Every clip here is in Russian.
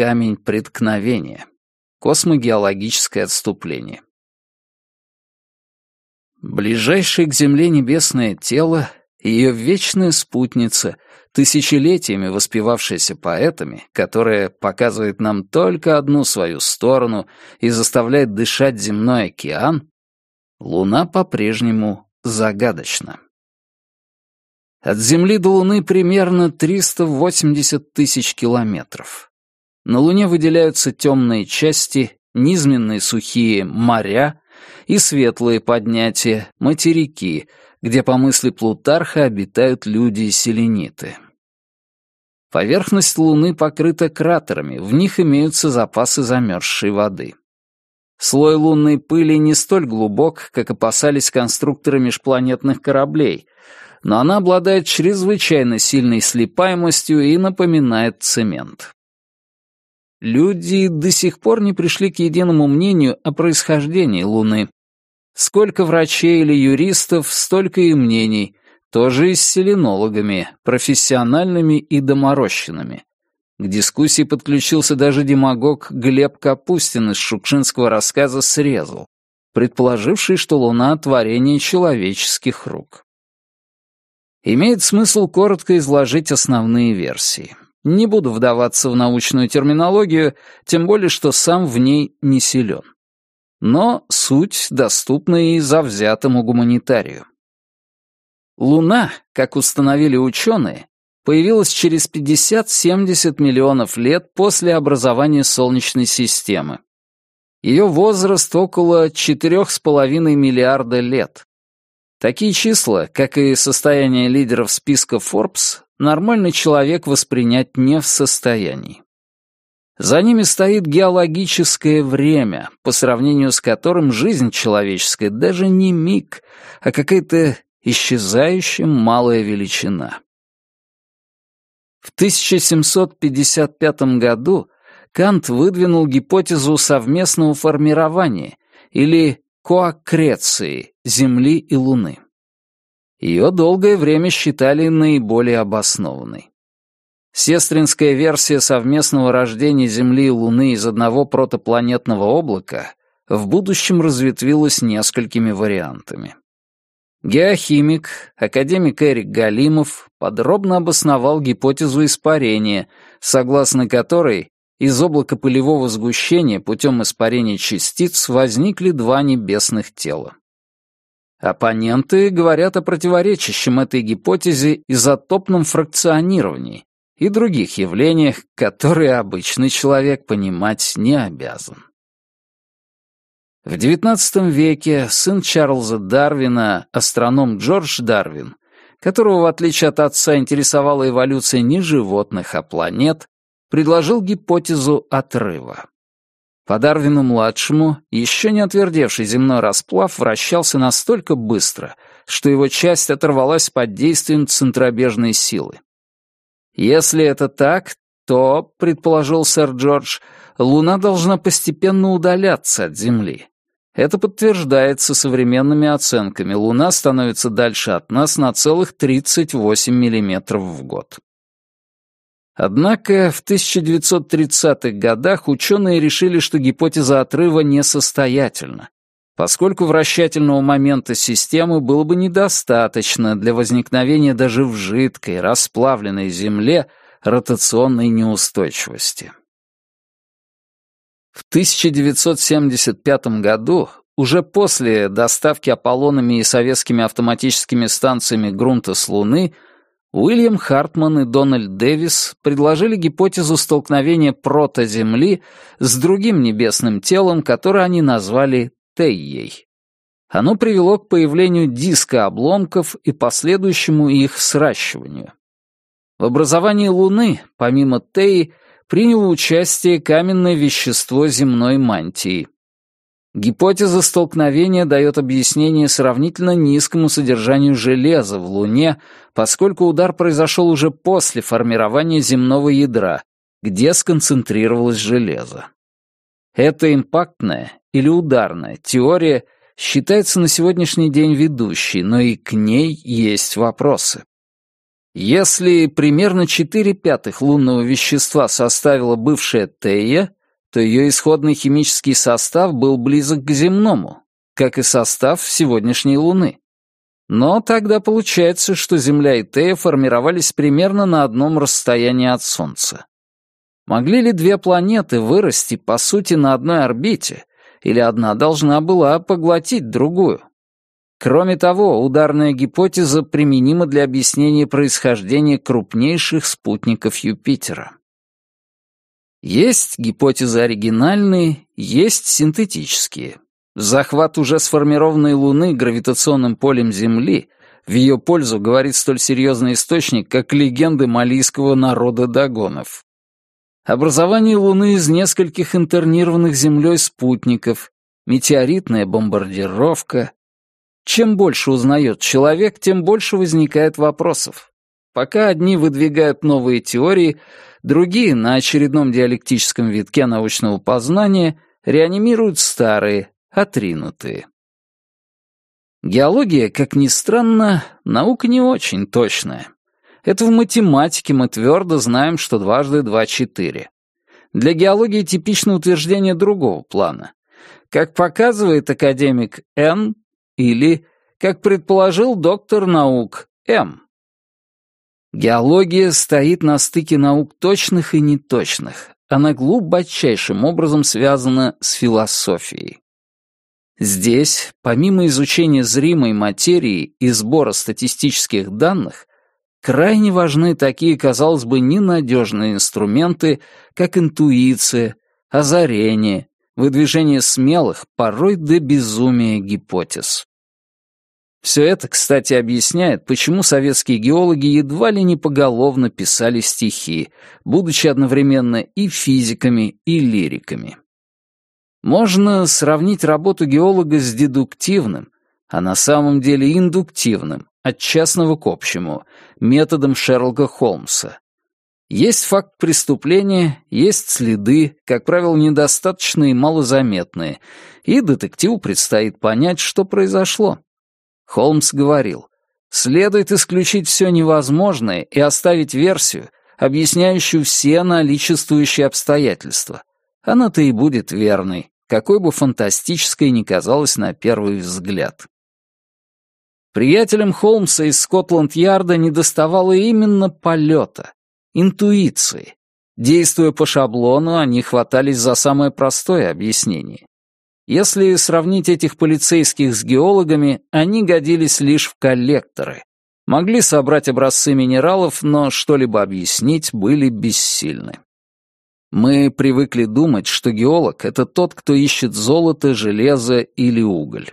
камень преткновения. Космогеологическое отступление. Ближайшее к Земле небесное тело — ее вечная спутница, тысячелетиями воспевавшаяся поэтами, которая показывает нам только одну свою сторону и заставляет дышать земной океан, Луна по-прежнему загадочна. От Земли до Луны примерно 380 тысяч километров. На Луне выделяются темные части, низменные сухие моря и светлые поднятия, материки, где, по мысли Плутарха, обитают люди и селениты. Поверхность Луны покрыта кратерами, в них имеются запасы замерзшей воды. Слой лунной пыли не столь глубок, как опасались конструкторы межпланетных кораблей, но она обладает чрезвычайно сильной слипаемостью и напоминает цемент. Люди до сих пор не пришли к единому мнению о происхождении Луны. Сколько врачей или юристов, столько и мнений, тоже и с селенологами, профессиональными и доморощенными. К дискуссии подключился даже демагог Глеб Капустин из шукшинского рассказа «Срезал», предположивший, что Луна — творение человеческих рук. Имеет смысл коротко изложить основные версии. Не буду вдаваться в научную терминологию, тем более, что сам в ней не силен. Но суть доступна и завзятому гуманитарию. Луна, как установили ученые, появилась через 50-70 миллионов лет после образования Солнечной системы. Ее возраст около 4,5 миллиарда лет. Такие числа, как и состояние лидеров списка Forbes, нормальный человек воспринять не в состоянии. За ними стоит геологическое время, по сравнению с которым жизнь человеческая даже не миг, а какая-то исчезающая малая величина. В 1755 году Кант выдвинул гипотезу совместного формирования или коакреции Земли и Луны. Ее долгое время считали наиболее обоснованной. Сестринская версия совместного рождения Земли и Луны из одного протопланетного облака в будущем разветвилась несколькими вариантами. Геохимик, академик Эрик Галимов подробно обосновал гипотезу испарения, согласно которой из облака пылевого сгущения путем испарения частиц возникли два небесных тела. Оппоненты говорят о противоречащем этой гипотезе изотопном фракционировании и других явлениях, которые обычный человек понимать не обязан. В XIX веке сын Чарльза Дарвина, астроном Джордж Дарвин, которого, в отличие от отца, интересовала эволюция не животных, а планет, предложил гипотезу отрыва. По Дарвину-младшему, еще не отвердевший земной расплав вращался настолько быстро, что его часть оторвалась под действием центробежной силы. Если это так, то, предположил сэр Джордж, Луна должна постепенно удаляться от Земли. Это подтверждается современными оценками. Луна становится дальше от нас на целых 38 миллиметров в год. Однако в 1930-х годах ученые решили, что гипотеза отрыва несостоятельна, поскольку вращательного момента системы было бы недостаточно для возникновения даже в жидкой, расплавленной Земле ротационной неустойчивости. В 1975 году, уже после доставки Аполлонами и советскими автоматическими станциями грунта с Луны, Уильям Хартман и Дональд Дэвис предложили гипотезу столкновения прото-Земли с другим небесным телом, которое они назвали Тейей. Оно привело к появлению диска обломков и последующему их сращиванию. В образовании Луны, помимо Теи, приняло участие каменное вещество земной мантии. Гипотеза столкновения дает объяснение сравнительно низкому содержанию железа в Луне, поскольку удар произошел уже после формирования земного ядра, где сконцентрировалось железо. Эта импактная или ударная теория считается на сегодняшний день ведущей, но и к ней есть вопросы. Если примерно 4 пятых лунного вещества составила бывшая Тея, то ее исходный химический состав был близок к земному, как и состав сегодняшней Луны. Но тогда получается, что Земля и Тея формировались примерно на одном расстоянии от Солнца. Могли ли две планеты вырасти, по сути, на одной орбите, или одна должна была поглотить другую? Кроме того, ударная гипотеза применима для объяснения происхождения крупнейших спутников Юпитера. Есть гипотезы оригинальные, есть синтетические. Захват уже сформированной Луны гравитационным полем Земли в ее пользу говорит столь серьезный источник, как легенды малийского народа Дагонов. Образование Луны из нескольких интернированных Землей спутников, метеоритная бомбардировка, чем больше узнает человек, тем больше возникает вопросов. Пока одни выдвигают новые теории, другие на очередном диалектическом витке научного познания реанимируют старые, отринутые. Геология, как ни странно, наука не очень точная. Это в математике мы твердо знаем, что дважды два — четыре. Для геологии типично утверждение другого плана. Как показывает академик Н, или, как предположил доктор наук, М. Геология стоит на стыке наук точных и неточных. Она глубочайшим образом связана с философией. Здесь, помимо изучения зримой материи и сбора статистических данных, крайне важны такие, казалось бы, ненадежные инструменты, как интуиция, озарение, выдвижение смелых, порой до безумия гипотез. Все это, кстати, объясняет, почему советские геологи едва ли не поголовно писали стихи, будучи одновременно и физиками, и лириками. Можно сравнить работу геолога с дедуктивным, а на самом деле индуктивным, от частного к общему, методом Шерлока Холмса. Есть факт преступления, есть следы, как правило, недостаточные и малозаметные, и детективу предстоит понять, что произошло. Холмс говорил, следует исключить все невозможное и оставить версию, объясняющую все наличествующие обстоятельства. Она-то и будет верной, какой бы фантастической ни казалась на первый взгляд. Приятелям Холмса из Скотланд-Ярда недоставало именно полета, интуиции. Действуя по шаблону, они хватались за самое простое объяснение. Если сравнить этих полицейских с геологами, они годились лишь в коллекторы. Могли собрать образцы минералов, но что-либо объяснить были бессильны. Мы привыкли думать, что геолог — это тот, кто ищет золото, железо или уголь.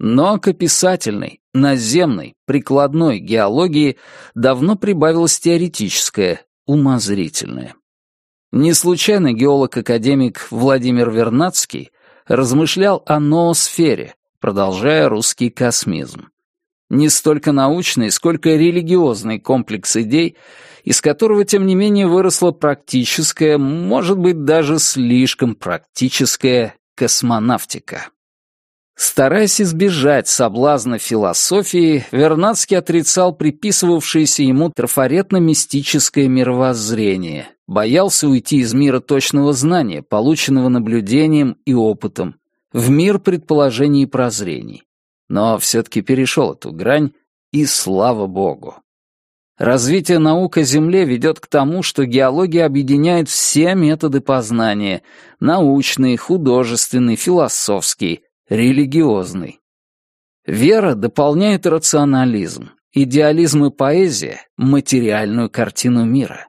Но к описательной, наземной, прикладной геологии давно прибавилось теоретическое, умозрительное. Не случайно геолог-академик Владимир Вернадский размышлял о ноосфере, продолжая русский космизм. Не столько научный, сколько религиозный комплекс идей, из которого, тем не менее, выросла практическая, может быть, даже слишком практическая космонавтика. Стараясь избежать соблазна философии, Вернадский отрицал приписывавшееся ему трафаретно-мистическое мировоззрение, боялся уйти из мира точного знания, полученного наблюдением и опытом, в мир предположений и прозрений. Но все-таки перешел эту грань, и слава богу. Развитие наук о Земле ведет к тому, что геология объединяет все методы познания — научный, художественный, философский, религиозный. Вера дополняет рационализм, идеализм и поэзия — материальную картину мира.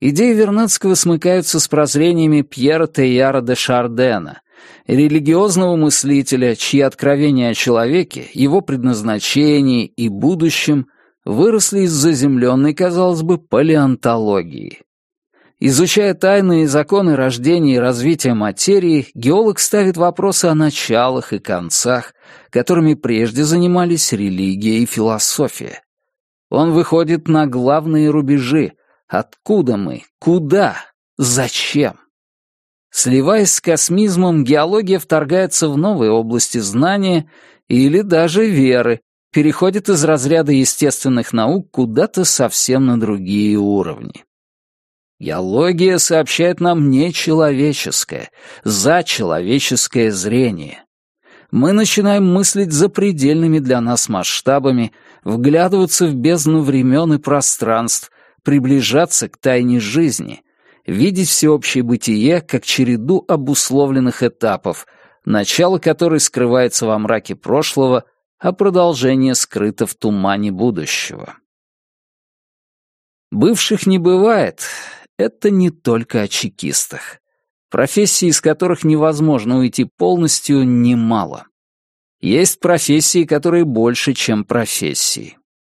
Идеи Вернадского смыкаются с прозрениями Пьера Тейяра де Шардена, религиозного мыслителя, чьи откровения о человеке, его предназначении и будущем выросли из заземленной, казалось бы, палеонтологии. Изучая тайные законы рождения и развития материи, геолог ставит вопросы о началах и концах, которыми прежде занимались религия и философия. Он выходит на главные рубежи. Откуда мы? Куда? Зачем? Сливаясь с космизмом, геология вторгается в новые области знания или даже веры, переходит из разряда естественных наук куда-то совсем на другие уровни. Геология сообщает нам нечеловеческое, зачеловеческое зрение. Мы начинаем мыслить запредельными для нас масштабами, вглядываться в бездну времен и пространств, приближаться к тайне жизни, видеть всеобщее бытие как череду обусловленных этапов, начало которой скрывается во мраке прошлого, а продолжение скрыто в тумане будущего. Бывших не бывает. Это не только о чекистах. Профессий, из которых невозможно уйти полностью, немало. Есть профессии, которые больше, чем профессии.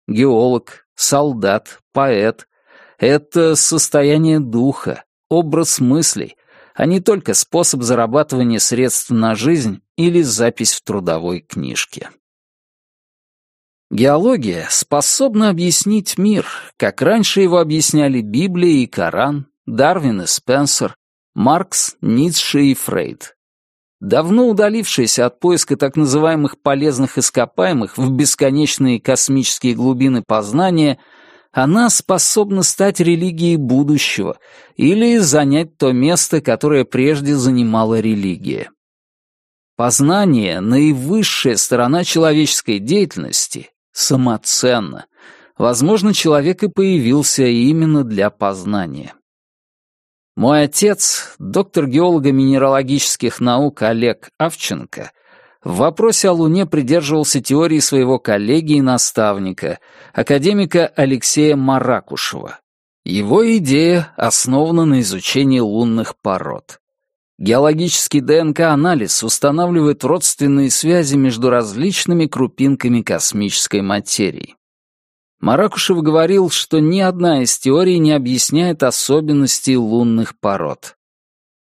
Геолог, солдат, поэт — это состояние духа, образ мыслей, а не только способ зарабатывания средств на жизнь или запись в трудовой книжке. Геология способна объяснить мир, как раньше его объясняли Библия и Коран, Дарвин и Спенсер, Маркс, Ницше и Фрейд. Давно удалившаяся от поиска так называемых полезных ископаемых в бесконечные космические глубины познания, она способна стать религией будущего или занять то место, которое прежде занимала религия. Познание — наивысшая сторона человеческой деятельности, самоценно. Возможно, человек и появился именно для познания. Мой отец, доктор геолого-минералогических наук Олег Авченко, в вопросе о Луне придерживался теории своего коллеги и наставника, академика Алексея Маракушева. Его идея основана на изучении лунных пород. Геологический ДНК-анализ устанавливает родственные связи между различными крупинками космической материи. Маракушев говорил, что ни одна из теорий не объясняет особенностей лунных пород.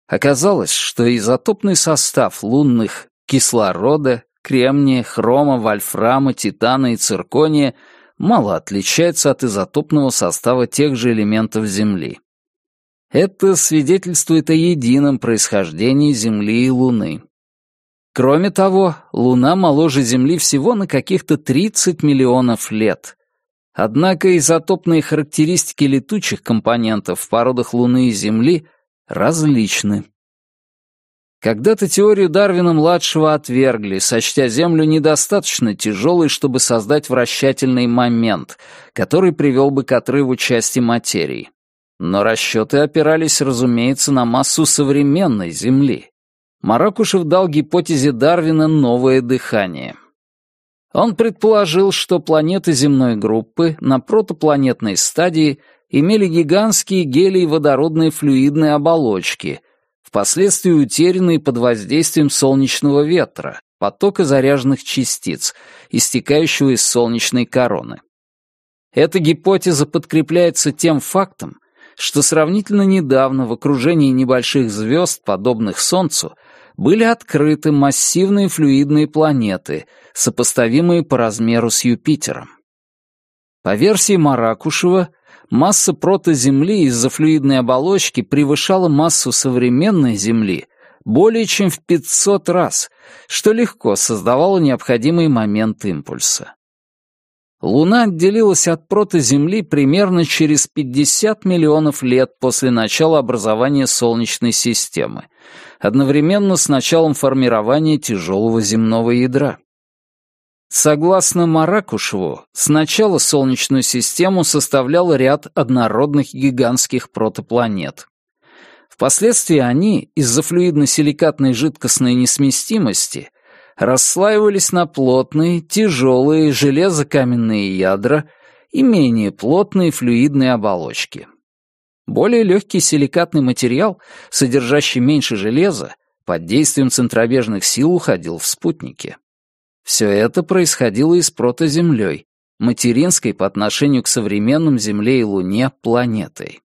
Оказалось, что изотопный состав лунных кислорода, кремния, хрома, вольфрама, титана и циркония мало отличается от изотопного состава тех же элементов Земли. Это свидетельствует о едином происхождении Земли и Луны. Кроме того, Луна моложе Земли всего на каких-то 30 миллионов лет. Однако изотопные характеристики летучих компонентов в породах Луны и Земли различны. Когда-то теорию Дарвина-младшего отвергли, сочтя Землю недостаточно тяжелой, чтобы создать вращательный момент, который привел бы к отрыву части материи. Но расчеты опирались, разумеется, на массу современной Земли. Маракушев дал гипотезе Дарвина новое дыхание. Он предположил, что планеты земной группы на протопланетной стадии имели гигантские гелий-водородные флюидные оболочки, впоследствии утерянные под воздействием солнечного ветра, потока заряженных частиц, истекающего из солнечной короны. Эта гипотеза подкрепляется тем фактом, что сравнительно недавно в окружении небольших звезд, подобных Солнцу, были открыты массивные флюидные планеты, сопоставимые по размеру с Юпитером. По версии Маракушева, масса протоземли из-за флюидной оболочки превышала массу современной Земли более чем в 500 раз, что легко создавало необходимый момент импульса. Луна отделилась от протоземли примерно через 50 миллионов лет после начала образования Солнечной системы, одновременно с началом формирования тяжелого земного ядра. Согласно Маракушеву, сначала Солнечную систему составлял ряд однородных гигантских протопланет. Впоследствии они, из-за флюидно-силикатной жидкостной несместимости, расслаивались на плотные, тяжелые железокаменные ядра и менее плотные флюидные оболочки. Более легкий силикатный материал, содержащий меньше железа, под действием центробежных сил уходил в спутники. Все это происходило и с протоземлей, материнской по отношению к современным Земле и Луне планетой.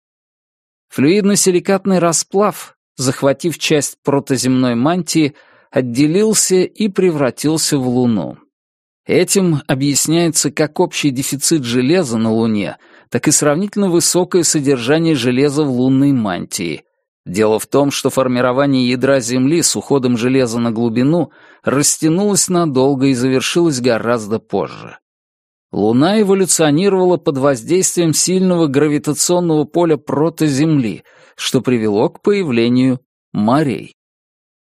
Флюидно-силикатный расплав, захватив часть протоземной мантии, отделился и превратился в Луну. Этим объясняется как общий дефицит железа на Луне, так и сравнительно высокое содержание железа в лунной мантии. Дело в том, что формирование ядра Земли с уходом железа на глубину растянулось надолго и завершилось гораздо позже. Луна эволюционировала под воздействием сильного гравитационного поля протоземли, что привело к появлению морей.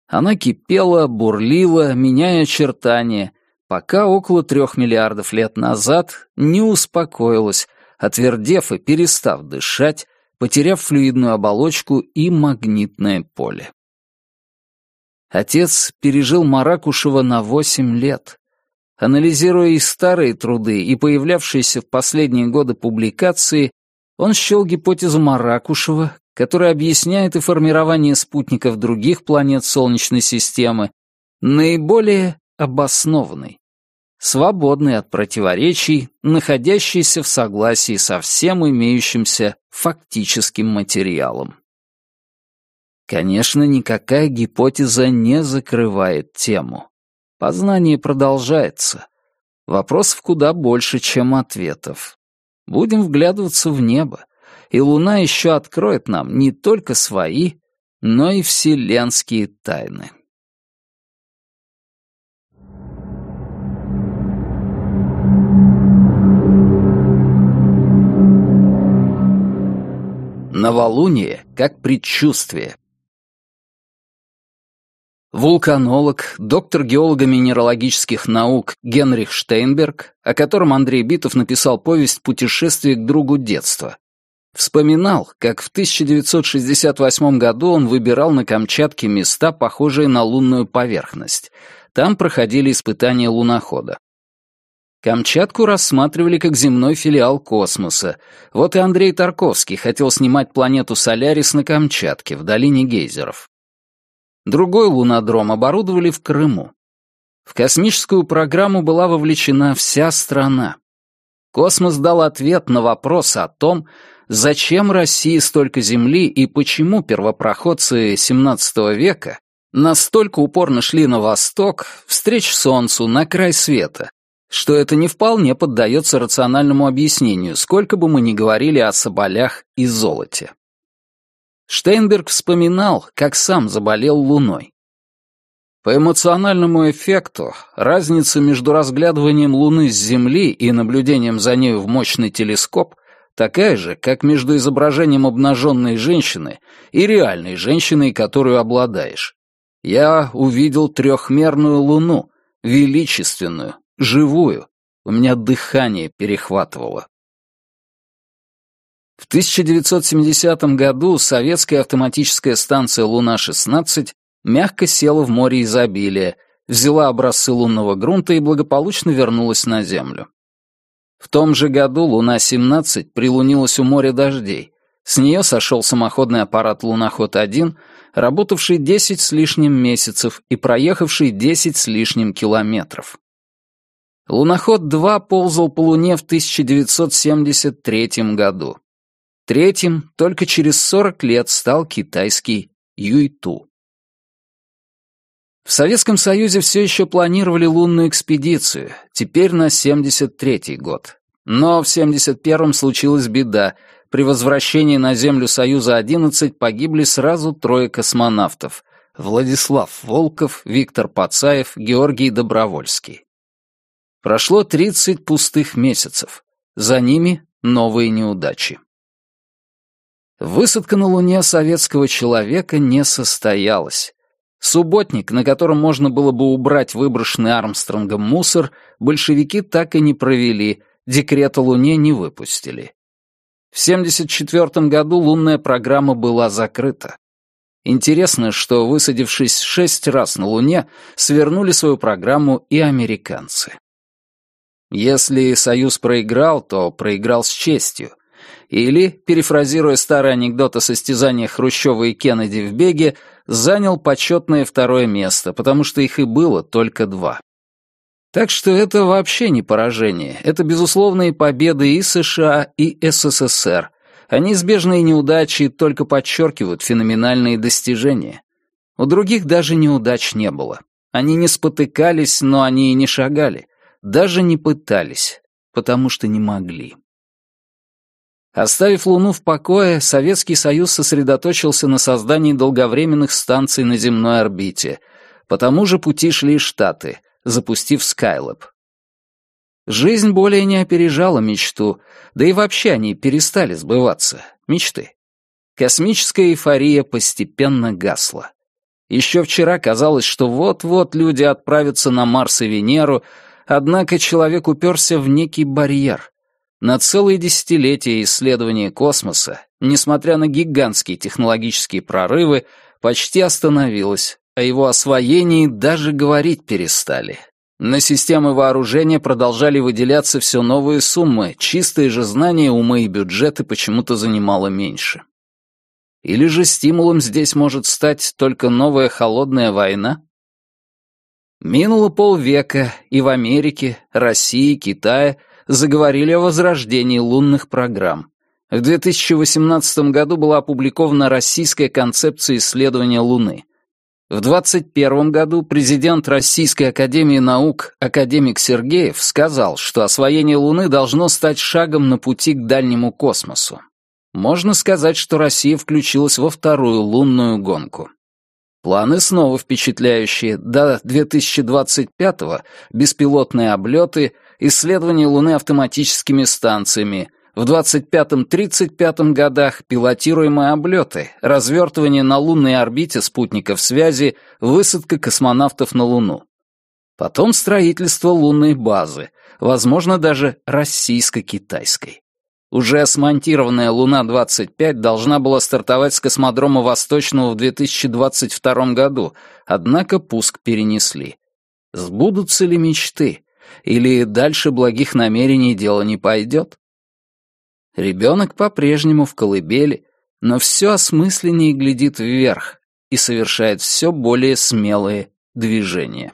Она кипела, бурлила, меняя очертания, пока около трех миллиардов лет назад не успокоилась, отвердев и перестав дышать, потеряв флюидную оболочку и магнитное поле. Отец пережил Маракушева на восемь лет. Анализируя и старые труды, и появлявшиеся в последние годы публикации, он счел гипотезу Маракушева, которая объясняет и формирование спутников других планет Солнечной системы, наиболее обоснованной, свободной от противоречий, находящейся в согласии со всем имеющимся фактическим материалом. Конечно, никакая гипотеза не закрывает тему. Познание продолжается. Вопросов куда больше, чем ответов. Будем вглядываться в небо, и Луна еще откроет нам не только свои, но и вселенские тайны. Новолуние как предчувствие. Вулканолог, доктор геолого-минералогических наук Генрих Штейнберг, о котором Андрей Битов написал повесть «Путешествие к другу детства», вспоминал, как в 1968 году он выбирал на Камчатке места, похожие на лунную поверхность. Там проходили испытания лунохода. Камчатку рассматривали как земной филиал космоса. Вот и Андрей Тарковский хотел снимать планету Солярис на Камчатке, в долине гейзеров. Другой лунодром оборудовали в Крыму. В космическую программу была вовлечена вся страна. Космос дал ответ на вопрос о том, зачем России столько Земли и почему первопроходцы XVII века настолько упорно шли на восток, встреч Солнцу, на край света, что это не вполне поддается рациональному объяснению, сколько бы мы ни говорили о соболях и золоте. Штейнберг вспоминал, как сам заболел Луной. По эмоциональному эффекту разница между разглядыванием Луны с Земли и наблюдением за нею в мощный телескоп такая же, как между изображением обнаженной женщины и реальной женщиной, которую обладаешь. Я увидел трехмерную Луну, величественную, живую. У меня дыхание перехватывало. В 1970 году советская автоматическая станция «Луна-16» мягко села в море изобилия, взяла образцы лунного грунта и благополучно вернулась на Землю. В том же году «Луна-17» прилунилась у моря дождей. С нее сошел самоходный аппарат «Луноход-1», работавший 10 с лишним месяцев и проехавший 10 с лишним километров. Луноход-2 ползал по Луне в 1973 году. Третьим только через 40 лет стал китайский Юйту. В Советском Союзе все еще планировали лунную экспедицию, теперь на 73-й год. Но в 71-м случилась беда. При возвращении на Землю Союза-11 погибли сразу трое космонавтов. Владислав Волков, Виктор Пацаев, Георгий Добровольский. Прошло 30 пустых месяцев. За ними новые неудачи. Высадка на Луне советского человека не состоялась. Субботник, на котором можно было бы убрать выброшенный Армстронгом мусор, большевики так и не провели, декрет о Луне не выпустили. В 1974 году лунная программа была закрыта. Интересно, что, высадившись шесть раз на Луне, свернули свою программу и американцы. Если Союз проиграл, то проиграл с честью. Или, перефразируя старый анекдот о состязаниях Хрущева и Кеннеди в беге, занял почетное второе место, потому что их и было только два. Так что это вообще не поражение, это безусловные победы и США, и СССР, а неизбежные неудачи только подчеркивают феноменальные достижения. У других даже неудач не было. Они не спотыкались, но они и не шагали, даже не пытались, потому что не могли. Оставив Луну в покое, Советский Союз сосредоточился на создании долговременных станций на земной орбите. По тому же пути шли и Штаты, запустив Skylab. Жизнь более не опережала мечту, да и вообще они перестали сбываться, мечты. Космическая эйфория постепенно гасла. Еще вчера казалось, что вот-вот люди отправятся на Марс и Венеру, однако человек уперся в некий барьер. На целые десятилетия исследования космоса, несмотря на гигантские технологические прорывы, почти остановилось, о его освоении даже говорить перестали. На системы вооружения продолжали выделяться все новые суммы, чистые же знания, умы и бюджеты почему-то занимало меньше. Или же стимулом здесь может стать только новая холодная война? Минуло полвека, и в Америке, России, Китае заговорили о возрождении лунных программ. В 2018 году была опубликована российская концепция исследования Луны. В 2021 году президент Российской академии наук, академик Сергеев, сказал, что освоение Луны должно стать шагом на пути к дальнему космосу. Можно сказать, что Россия включилась во вторую лунную гонку. Планы снова впечатляющие. До 2025-го беспилотные облеты, исследование Луны автоматическими станциями, в 25-35 годах пилотируемые облеты, развертывание на лунной орбите спутников связи, высадка космонавтов на Луну. Потом строительство лунной базы, возможно, даже российско-китайской. Уже смонтированная Луна-25 должна была стартовать с космодрома Восточного в 2022 году, однако пуск перенесли. Сбудутся ли мечты? Или дальше благих намерений дело не пойдет? Ребенок по-прежнему в колыбели, но все осмысленнее глядит вверх и совершает все более смелые движения.